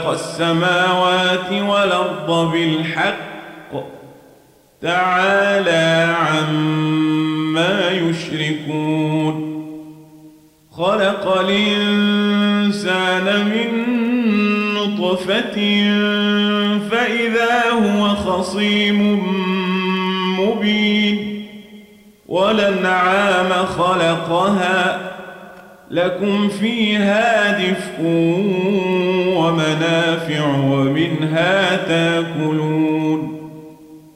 خلق السماوات والأرض بالحق. تعالى عما يشركون. خلق الإنسان من نطفة فإذا هو خصيم مبين. ولنعام خلقها لكم فيها دفء ومنافع ومنها تاكلون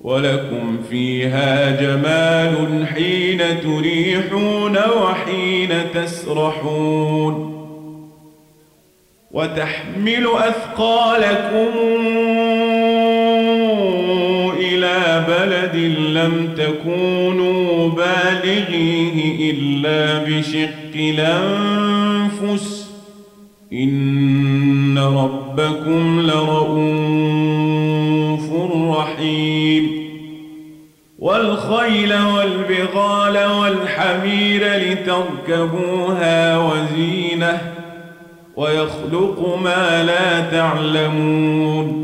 ولكم فيها جمال حين تريحون وحين تسرحون وتحمل أثقالكم إلى بلد لم تكونوا بالغيه إلا بشق الأنفس. إن ربكم لرؤوف رحيم. والخيل والبغال والحمير لتركبوها وزينة. ويخلق ما لا تعلمون.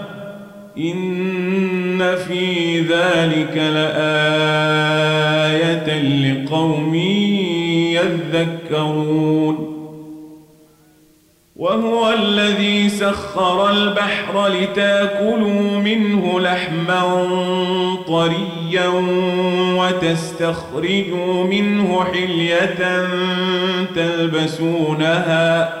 إن في ذلك لآية لقوم يذكرون وهو الذي سخر البحر لتاكلوا منه لحما طريا وتستخرجوا منه حلية تلبسونها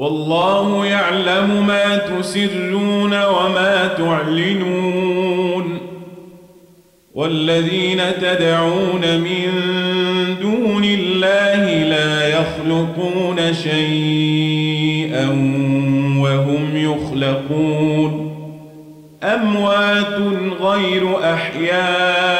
والله يعلم ما تسرون وما تعلنون والذين تدعون من دون الله لا يخلقون شيئا وهم يخلقون أموات غير أحياء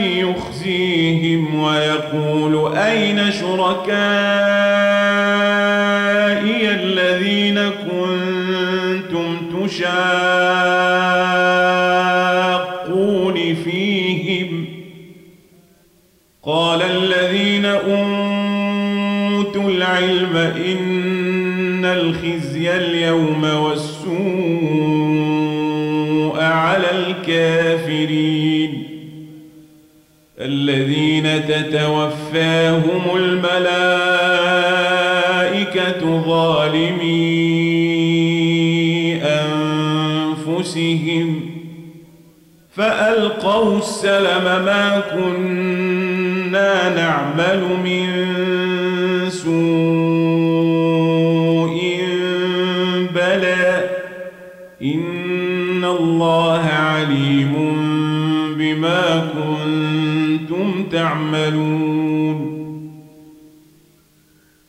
يخزيهم ويقول أين شركائي الذين كنتم تشاقون تتوفاهم الملائكة ظالمي أنفسهم فألقوا السلم ما كنا نعمل من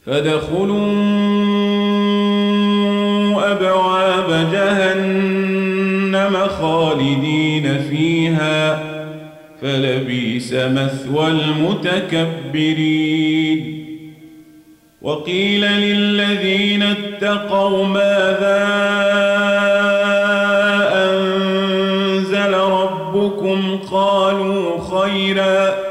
فادخلوا أبواب جهنم خالدين فيها فلبيس مثوى المتكبرين. وقيل للذين اتقوا ماذا أنزل ربكم؟ قالوا خيرا.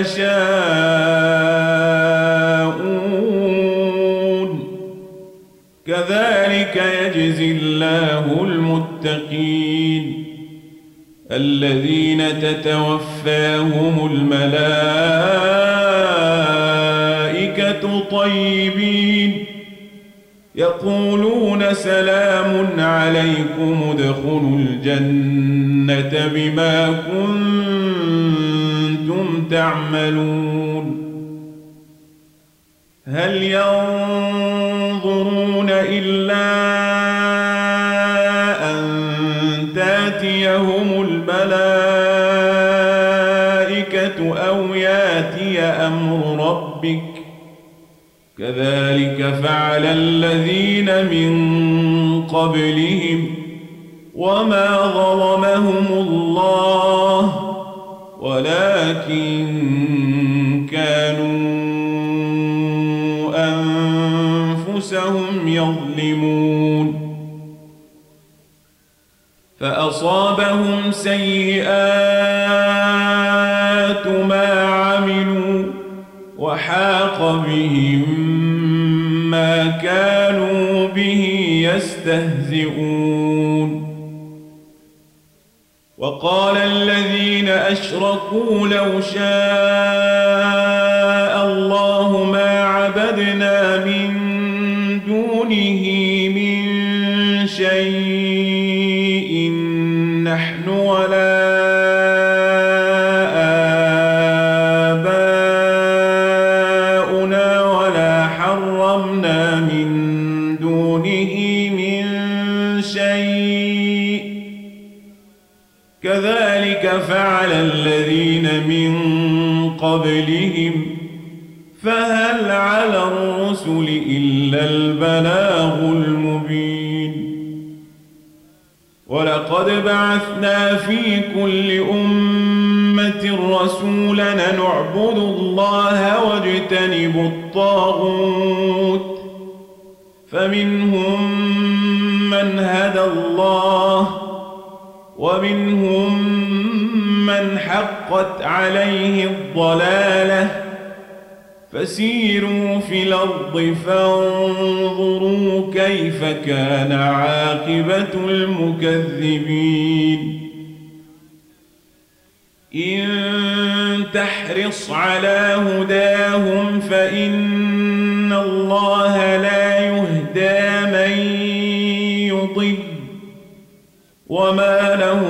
يشاءون كذلك يجزي الله المتقين. الذين تتوفاهم الملائكة طيبين. يقولون سلام عليكم ادخلوا الجنة بما كنتم تعملون هل ينظرون إلا أن عليهم الملائكة أو ياتي أمر ربك؟ كذلك فعل الذين من قبلهم وما ظلمهم الله ولكن كانوا أنفسهم يظلمون. فأصابهم سيئات ما عملوا وحاق بهم ما كانوا به يستهزئون. وقال الذين أشركوا لو شاء الله ما عبدنا من دونه من شيء. نحن ولا آباؤنا ولا حرمنا فعل الذين من قبلهم فهل على الرسل إلا البلاغ المبين؟ ولقد بعثنا في كل أمة رسولا نعبد الله واجتنب الطاغوت فمنهم من هدى الله ومنهم من حقت عليه الضلاله فسيروا في الأرض فانظروا كيف كان عاقبة المكذبين إن تحرص على هداهم فإن الله لا يهدى من يضل وما لهم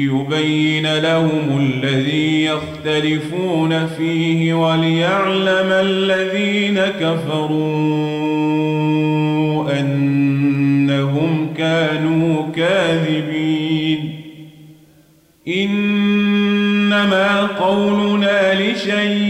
ليبين لهم الذي يختلفون فيه وليعلم الذين كفروا أنهم كانوا كاذبين. إنما قولنا لشيء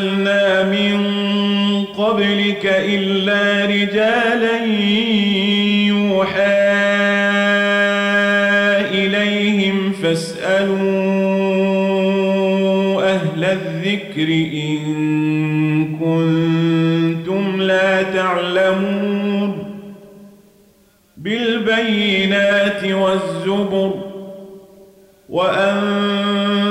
أرسلنا من قبلك إلا رجالا يوحى إليهم فاسألوا أهل الذكر إن كنتم لا تعلمون بالبينات والزبر وأنزلنا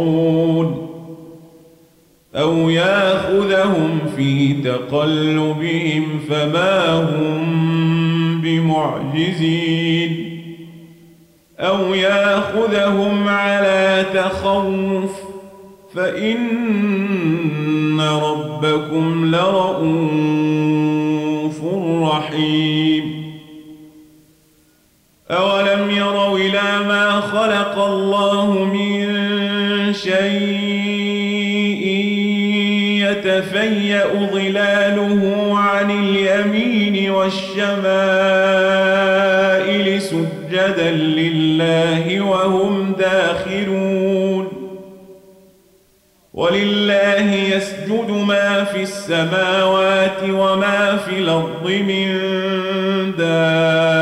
أو يأخذهم في تقلبهم فما هم بمعجزين أو يأخذهم على تخوف فإن ربكم لرؤوف رحيم أولم يروا إلى ما خلق الله من شيء يتفيأ ظلاله عن اليمين والشمائل سجدا لله وهم داخرون ولله يسجد ما في السماوات وما في الأرض من دابة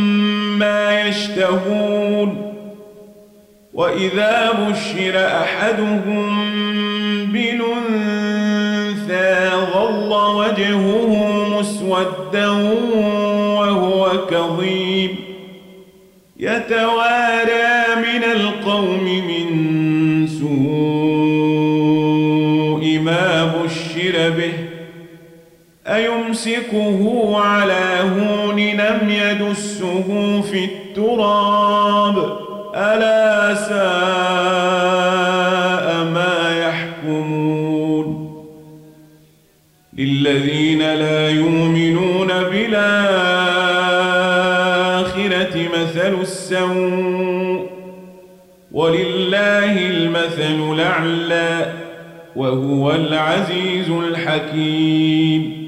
ما يشتهون وإذا بشر أحدهم بننثى ظل وجهه مسودا وهو كظيم. يتوارى من القوم من سوء ما بشر به. أيمسكه على هون لم يدسه في التراب؟ ألا ساء ما يحكمون؟ للذين لا يؤمنون بالآخرة مثل السوء ولله المثل الأعلى وهو العزيز الحكيم.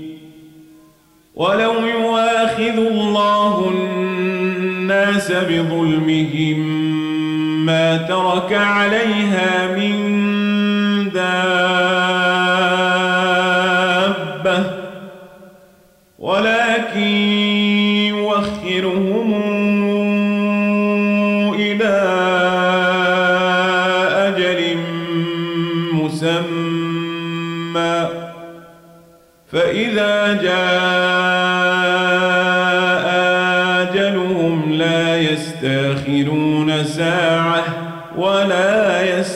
ولو يواخذ الله الناس بظلمهم ما ترك عليها من دابة ولكن يوخرهم إلى أجل مسمى فإذا جاء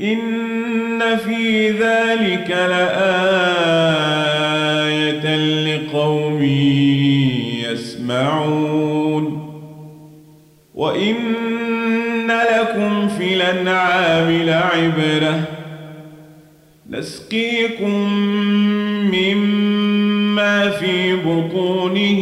إن في ذلك لآية لقوم يسمعون وإن لكم في الأنعام لعبرة نسقيكم مما في بطونه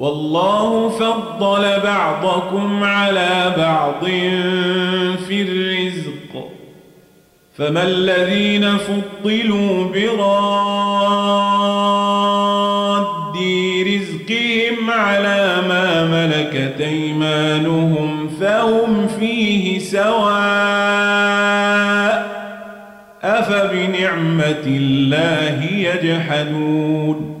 والله فضل بعضكم على بعض في الرزق. فما الذين فضلوا براد رزقهم على ما ملكت أيمانهم فهم فيه سواء أفبنعمة الله يجحدون.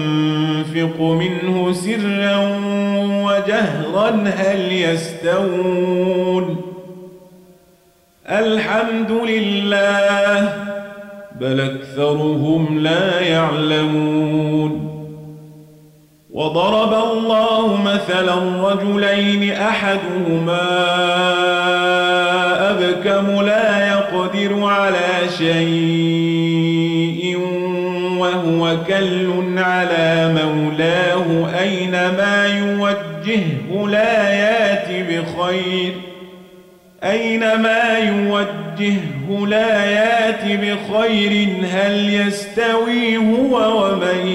منه سرا وجهرا هل يستوون الحمد لله بل أكثرهم لا يعلمون وضرب الله مثلا رجلين أحدهما أبكم لا يقدر على شيء وهو كل على مولاه أينما يوجهه لا يات بخير أينما يوجهه لا يات بخير هل يستوي هو ومن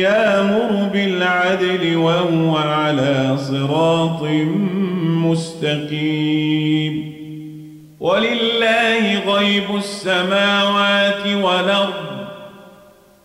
يامر بالعدل وهو على صراط مستقيم؟ ولله غيب السماوات والأرض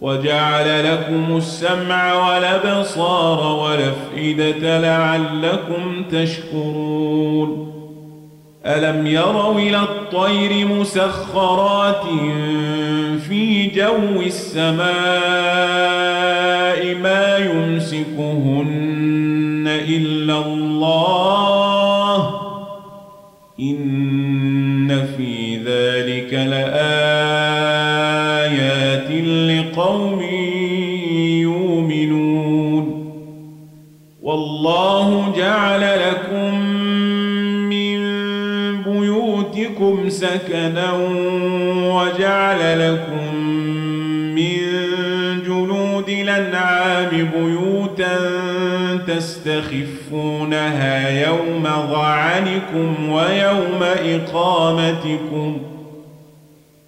وجعل لكم السمع والأبصار والأفئدة لعلكم تشكرون. ألم يروا إلى الطير مسخرات في جو السماء ما يمسكهن إلا الله؟ إن في ذلك لايات لقوم يؤمنون والله جعل لكم من بيوتكم سكنا وجعل لكم من جلود الأنعام بيوتا تستخفونها يوم ظعنكم ويوم إقامتكم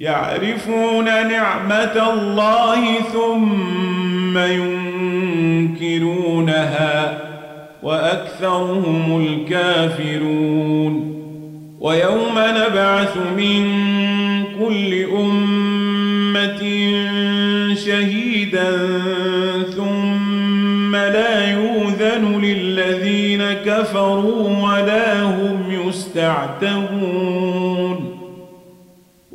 يعرفون نعمة الله ثم ينكرونها وأكثرهم الكافرون. ويوم نبعث من كل أمة شهيدا ثم لا يوذن للذين كفروا ولا هم يستعتبون.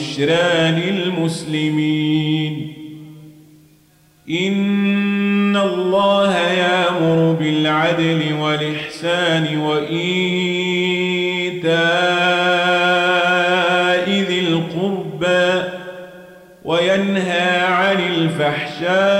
وبشرى للمسلمين. إن الله يأمر بالعدل والإحسان وإيتاء ذي القربى وينهى عن الفحشاء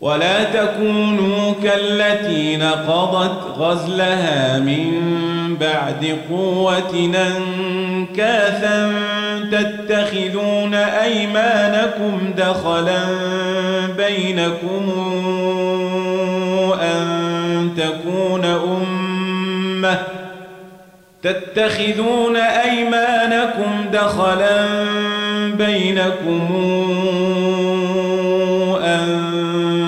ولا تكونوا كالتي نقضت غزلها من بعد قوة أنكاثا تتخذون أيمانكم دخلا بينكم أن تكون أمة تتخذون أيمانكم دخلا بينكم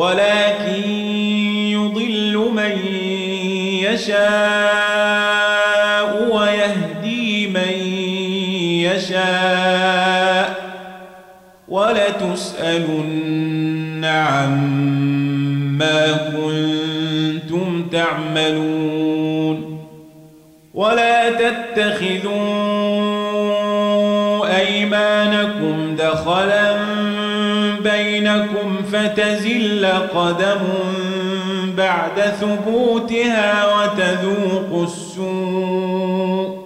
ولكن يضل من يشاء ويهدي من يشاء ولتسألن عما كنتم تعملون ولا تتخذوا أيمانكم دخلا بينكم فتزل قدم بعد ثبوتها وتذوقوا السوء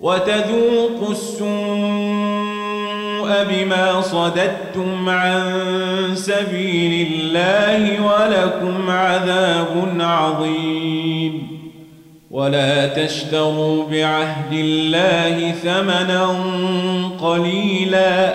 وتذوقوا السوء بما صددتم عن سبيل الله ولكم عذاب عظيم ولا تشتروا بعهد الله ثمنا قليلا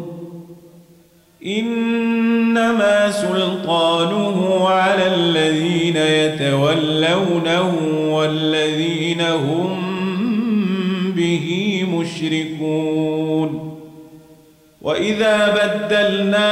سلطانه على الذين يتولونه والذين هم به مشركون. وإذا بدلنا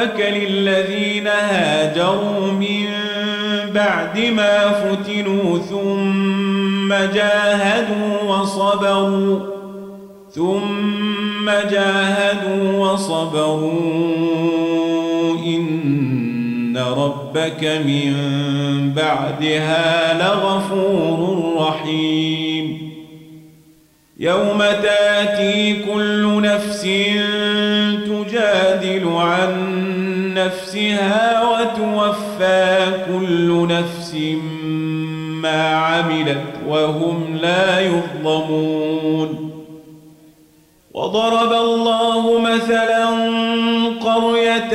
ربك للذين هاجروا من بعد ما فتنوا ثم جاهدوا وصبروا ثم جاهدوا وصبروا إن ربك من بعدها لغفور رحيم. يوم تأتي كل نفس تجادل عن نفسها وتوفى كل نفس ما عملت وهم لا يظلمون. وضرب الله مثلا قرية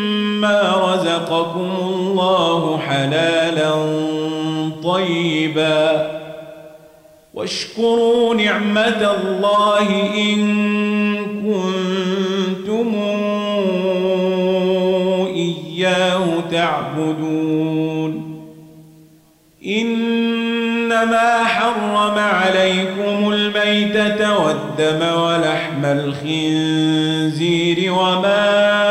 رزقكم الله حلالا طيبا. واشكروا نعمة الله إن كنتم إياه تعبدون. إنما حرم عليكم الميتة والدم ولحم الخنزير وما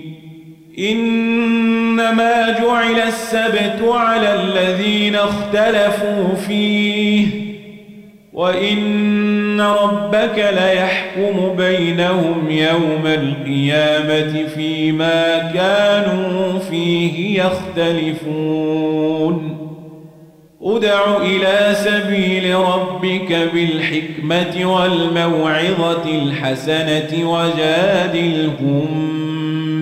إنما جعل السبت على الذين اختلفوا فيه وإن ربك ليحكم بينهم يوم القيامة فيما كانوا فيه يختلفون. ادع إلى سبيل ربك بالحكمة والموعظة الحسنة وجادلهم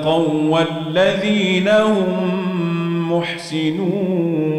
اتقوا والذين هم محسنون.